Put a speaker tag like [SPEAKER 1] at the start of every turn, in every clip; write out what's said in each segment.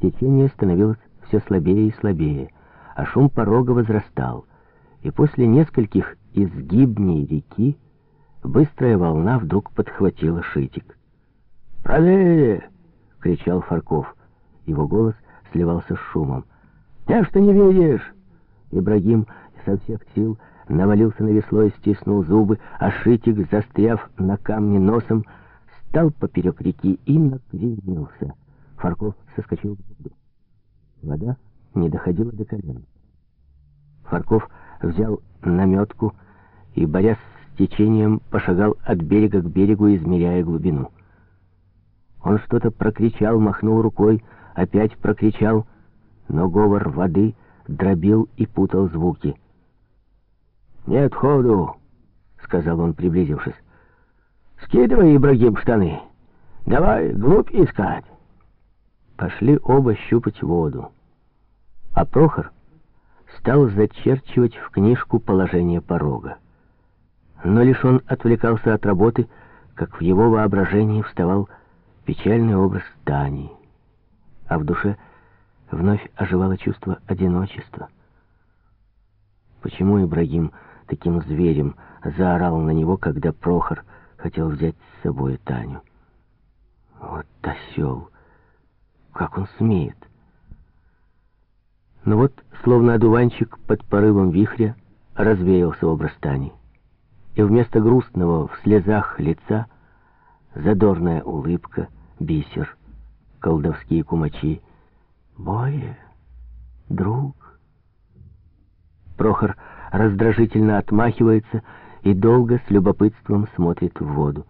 [SPEAKER 1] Течение становилось все слабее и слабее, а шум порога возрастал, и после нескольких изгибней реки быстрая волна вдруг подхватила шитик.
[SPEAKER 2] «Правее!»
[SPEAKER 1] — кричал Фарков. Его голос сливался с шумом.
[SPEAKER 2] «Я что не видишь?»
[SPEAKER 1] Ибрагим со всех сил навалился на весло и стиснул зубы, а Шитик, застряв на камне носом, стал поперек реки и накренился. Фарков соскочил в воду. Вода не доходила до колена. Фарков взял наметку и, борясь с течением, пошагал от берега к берегу, измеряя глубину. Он что-то прокричал, махнул рукой, опять прокричал, но говор воды дробил и путал звуки.
[SPEAKER 2] «Нет ходу», — сказал он, приблизившись. «Скидывай, Ибрагим, штаны. Давай глубь искать».
[SPEAKER 1] Пошли оба щупать воду. А Прохор стал зачерчивать в книжку положение порога. Но лишь он отвлекался от работы, как в его воображении вставал печальный образ Тани, а в душе вновь оживало чувство одиночества. Почему Ибрагим таким зверем заорал на него, когда Прохор хотел взять с собой Таню? Вот осел! Как он смеет! Но вот, словно одуванчик под порывом вихря, развеялся образ Тани. И вместо грустного в слезах лица задорная улыбка, бисер, колдовские кумачи. Бое, друг. Прохор раздражительно отмахивается и долго с любопытством смотрит в воду.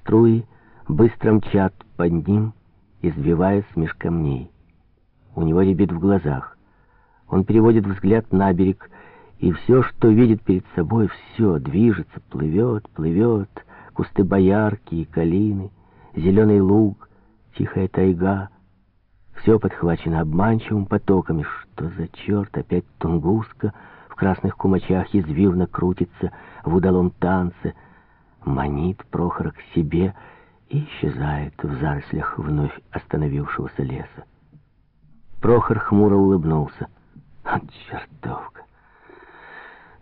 [SPEAKER 1] Струи быстро мчат под ним, извиваясь меж камней. У него рябит в глазах. Он переводит взгляд на берег, и все, что видит перед собой, все движется, плывет, плывет. Кусты боярки и калины, зеленый луг, тихая тайга. Все подхвачено обманчивым потоками. Что за черт? Опять Тунгуска в красных кумачах извивно крутится в удалом танце, манит Прохора к себе и исчезает в зарослях вновь остановившегося леса. Прохор хмуро улыбнулся. От чертовка.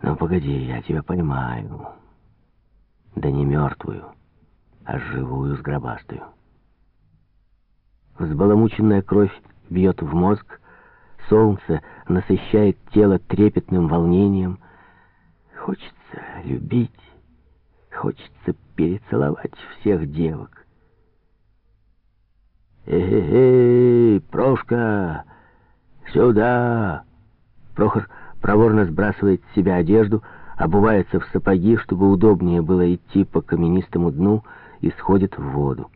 [SPEAKER 1] Ну, погоди, я тебя понимаю. Да не мертвую, а живую сгробастую. Взбаламученная кровь бьет в мозг, солнце насыщает тело трепетным волнением. Хочется любить, хочется перецеловать всех девок.
[SPEAKER 2] «Эй-эй, Прошка, сюда!»
[SPEAKER 1] Прохор проворно сбрасывает с себя одежду, обувается в сапоги, чтобы удобнее было идти по каменистому дну, и сходит в воду.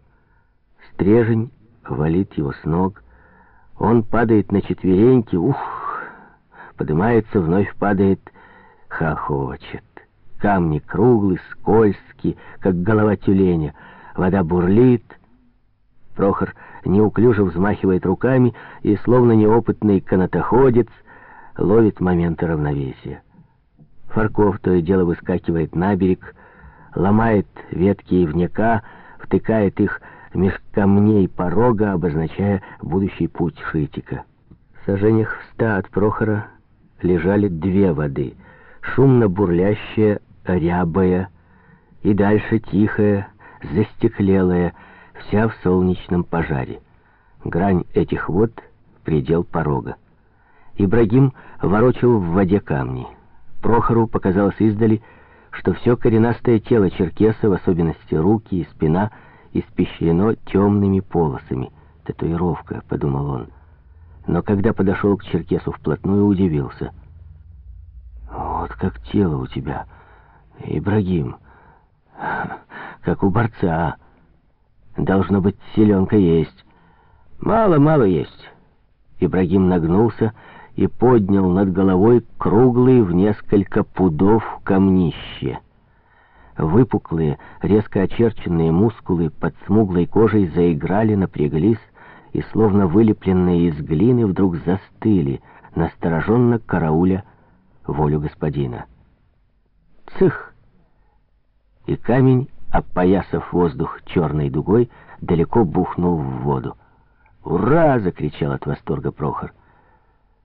[SPEAKER 1] Стрежень валит его с ног. Он падает на четвереньки, ух, поднимается, вновь падает, хохочет. Камни круглые, скользкие, как голова тюленя. Вода бурлит. Прохор неуклюже взмахивает руками и, словно неопытный канатоходец, ловит моменты равновесия. Фарков то и дело выскакивает на берег, ломает ветки ивняка, втыкает их меж камней порога, обозначая будущий путь Шитика. В сажениях в ста от Прохора лежали две воды, шумно бурлящая, рябая, и дальше тихая, застеклелая, вся в солнечном пожаре. Грань этих вод — предел порога. Ибрагим ворочил в воде камни. Прохору показалось издали, что все коренастое тело черкеса, в особенности руки и спина, испещрено темными полосами. «Татуировка», — подумал он. Но когда подошел к черкесу вплотную, удивился. «Вот как тело у тебя, Ибрагим, как у борца. Должно быть, селенка есть. Мало-мало есть». Ибрагим нагнулся и поднял над головой круглый в несколько пудов камнище. Выпуклые, резко очерченные мускулы под смуглой кожей заиграли, напряглись, и, словно вылепленные из глины, вдруг застыли, настороженно карауля волю господина. Цих! И камень, опоясав воздух черной дугой, далеко бухнул в воду. «Ура!» — закричал от восторга Прохор.